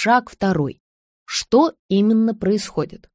Шаг второй. Что именно происходит?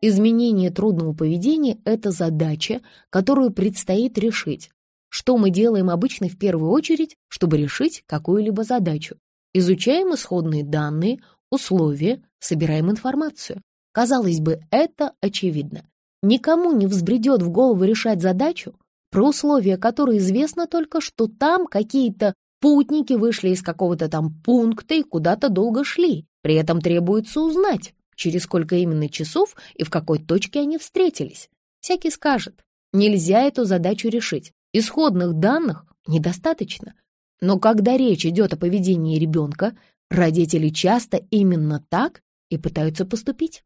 Изменение трудного поведения – это задача, которую предстоит решить. Что мы делаем обычно в первую очередь, чтобы решить какую-либо задачу? Изучаем исходные данные, условия, собираем информацию. Казалось бы, это очевидно. Никому не взбредет в голову решать задачу, про условия которой известно только, что там какие-то путники вышли из какого-то там пункта и куда-то долго шли. При этом требуется узнать, через сколько именно часов и в какой точке они встретились. Всякий скажет, нельзя эту задачу решить, исходных данных недостаточно. Но когда речь идет о поведении ребенка, родители часто именно так и пытаются поступить.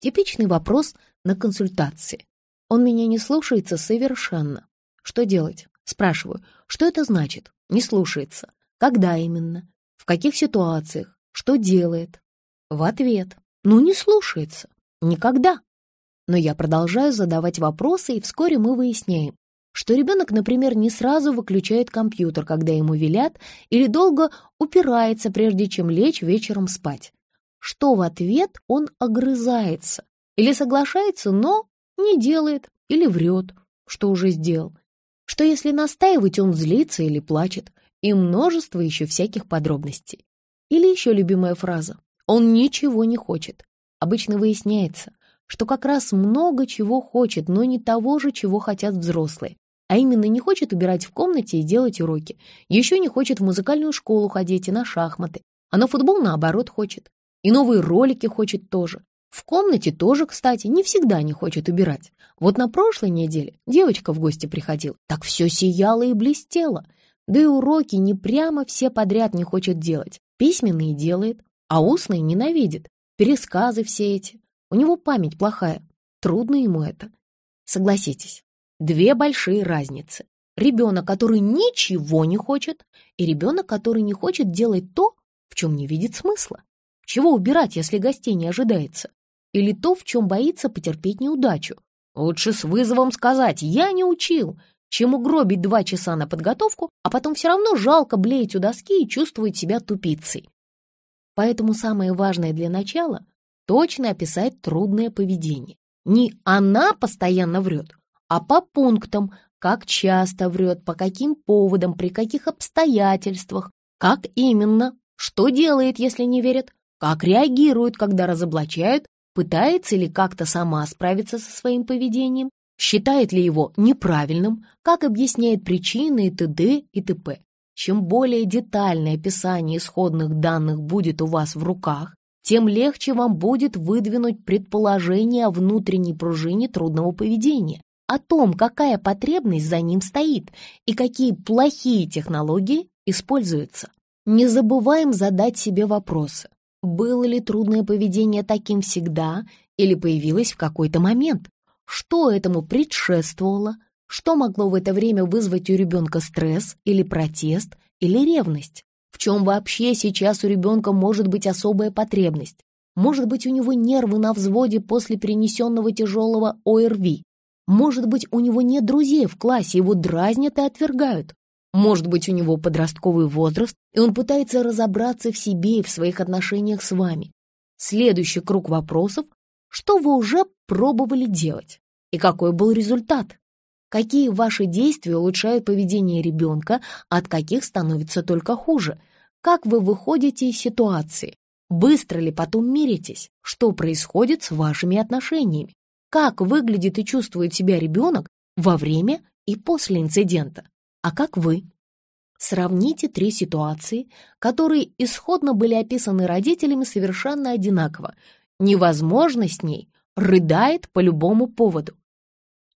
Типичный вопрос на консультации. Он меня не слушается совершенно. Что делать? Спрашиваю, что это значит? Не слушается. Когда именно? В каких ситуациях? Что делает? В ответ. Ну, не слушается. Никогда. Но я продолжаю задавать вопросы, и вскоре мы выясняем, что ребенок, например, не сразу выключает компьютер, когда ему велят, или долго упирается, прежде чем лечь вечером спать. Что в ответ он огрызается, или соглашается, но не делает, или врет, что уже сделал. Что если настаивать, он злится или плачет, и множество еще всяких подробностей. Или еще любимая фраза он ничего не хочет. Обычно выясняется, что как раз много чего хочет, но не того же, чего хотят взрослые. А именно не хочет убирать в комнате и делать уроки. Еще не хочет в музыкальную школу ходить и на шахматы. А на футбол, наоборот, хочет. И новые ролики хочет тоже. В комнате тоже, кстати, не всегда не хочет убирать. Вот на прошлой неделе девочка в гости приходила, так все сияло и блестело. Да и уроки не прямо все подряд не хочет делать. Письменные делает, а устный ненавидит. Пересказы все эти. У него память плохая. Трудно ему это. Согласитесь, две большие разницы. Ребенок, который ничего не хочет, и ребенок, который не хочет делать то, в чем не видит смысла. Чего убирать, если гостей не ожидается? Или то, в чем боится потерпеть неудачу? Лучше с вызовом сказать «я не учил», чем угробить два часа на подготовку, а потом все равно жалко блеять у доски и чувствовать себя тупицей. Поэтому самое важное для начала — точно описать трудное поведение. Не она постоянно врет, а по пунктам, как часто врет, по каким поводам, при каких обстоятельствах, как именно, что делает, если не верит, как реагирует, когда разоблачают, пытается ли как-то сама справиться со своим поведением, считает ли его неправильным, как объясняет причины и т.д. и т.п. Чем более детальное описание исходных данных будет у вас в руках, тем легче вам будет выдвинуть предположение о внутренней пружине трудного поведения, о том, какая потребность за ним стоит и какие плохие технологии используются. Не забываем задать себе вопросы. Было ли трудное поведение таким всегда или появилось в какой-то момент? Что этому предшествовало? Что могло в это время вызвать у ребенка стресс или протест или ревность? В чем вообще сейчас у ребенка может быть особая потребность? Может быть, у него нервы на взводе после перенесенного тяжелого ОРВИ? Может быть, у него нет друзей в классе, его дразнят и отвергают? Может быть, у него подростковый возраст, и он пытается разобраться в себе и в своих отношениях с вами? Следующий круг вопросов – что вы уже пробовали делать? И какой был результат? Какие ваши действия улучшают поведение ребенка, от каких становится только хуже? Как вы выходите из ситуации? Быстро ли потом миритесь? Что происходит с вашими отношениями? Как выглядит и чувствует себя ребенок во время и после инцидента? А как вы? Сравните три ситуации, которые исходно были описаны родителями совершенно одинаково. Невозможно с ней, рыдает по любому поводу.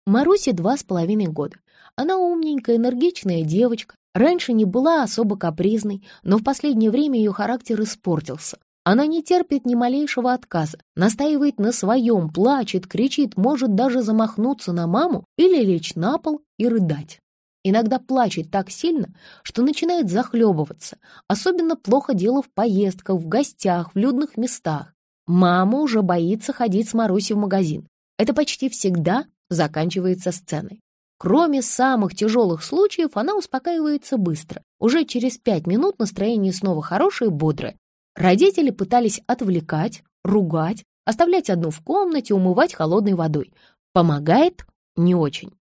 Марусе два с половиной года. Она умненькая, энергичная девочка. Раньше не была особо капризной, но в последнее время ее характер испортился. Она не терпит ни малейшего отказа, настаивает на своем, плачет, кричит, может даже замахнуться на маму или лечь на пол и рыдать. Иногда плачет так сильно, что начинает захлебываться. Особенно плохо дело в поездках, в гостях, в людных местах. Мама уже боится ходить с Марусей в магазин. Это почти всегда заканчивается сценой. Кроме самых тяжелых случаев, она успокаивается быстро. Уже через пять минут настроение снова хорошее и бодрое. Родители пытались отвлекать, ругать, оставлять одну в комнате, умывать холодной водой. Помогает? Не очень.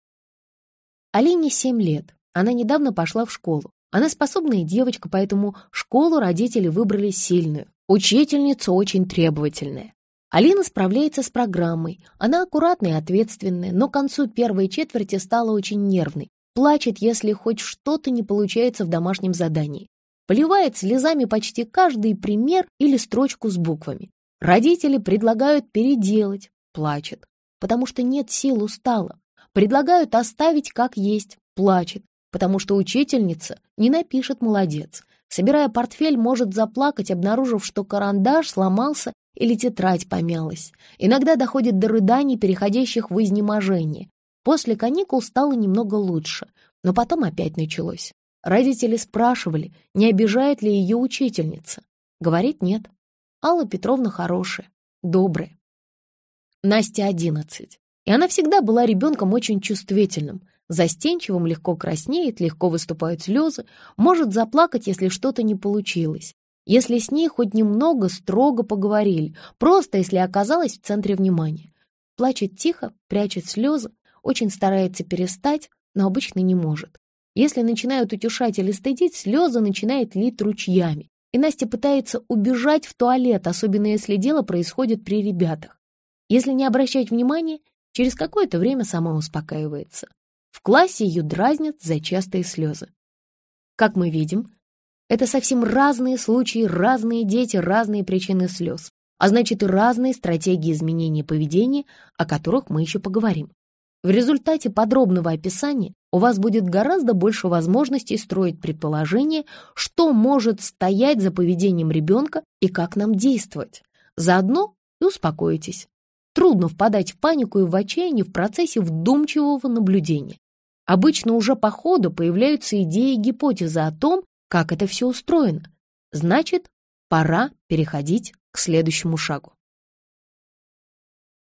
Алине семь лет. Она недавно пошла в школу. Она способная девочка, поэтому школу родители выбрали сильную. Учительница очень требовательная. Алина справляется с программой. Она аккуратная и ответственная, но к концу первой четверти стала очень нервной. Плачет, если хоть что-то не получается в домашнем задании. Поливает слезами почти каждый пример или строчку с буквами. Родители предлагают переделать. Плачет, потому что нет сил, устала. Предлагают оставить как есть. Плачет, потому что учительница не напишет «молодец». Собирая портфель, может заплакать, обнаружив, что карандаш сломался или тетрадь помялась. Иногда доходит до рыданий, переходящих в изнеможение. После каникул стало немного лучше, но потом опять началось. Родители спрашивали, не обижает ли ее учительница. Говорит, нет. Алла Петровна хорошая, добрая. Настя одиннадцать. И она всегда была ребенком очень чувствительным, застенчивым, легко краснеет, легко выступают слезы, может заплакать, если что-то не получилось. Если с ней хоть немного строго поговорили, просто если оказалась в центре внимания. Плачет тихо, прячет слезы, очень старается перестать, но обычно не может. Если начинают утешать или стыдить, слезы начинают лить ручьями. И Настя пытается убежать в туалет, особенно если дело происходит при ребятах. Если не обращать внимания, через какое-то время сама успокаивается. В классе ее дразнят за частые слезы. Как мы видим, это совсем разные случаи, разные дети, разные причины слез, а значит и разные стратегии изменения поведения, о которых мы еще поговорим. В результате подробного описания у вас будет гораздо больше возможностей строить предположение, что может стоять за поведением ребенка и как нам действовать. Заодно и успокойтесь. Трудно впадать в панику и в отчаяние в процессе вдумчивого наблюдения. Обычно уже по ходу появляются идеи и гипотезы о том, как это все устроено. Значит, пора переходить к следующему шагу.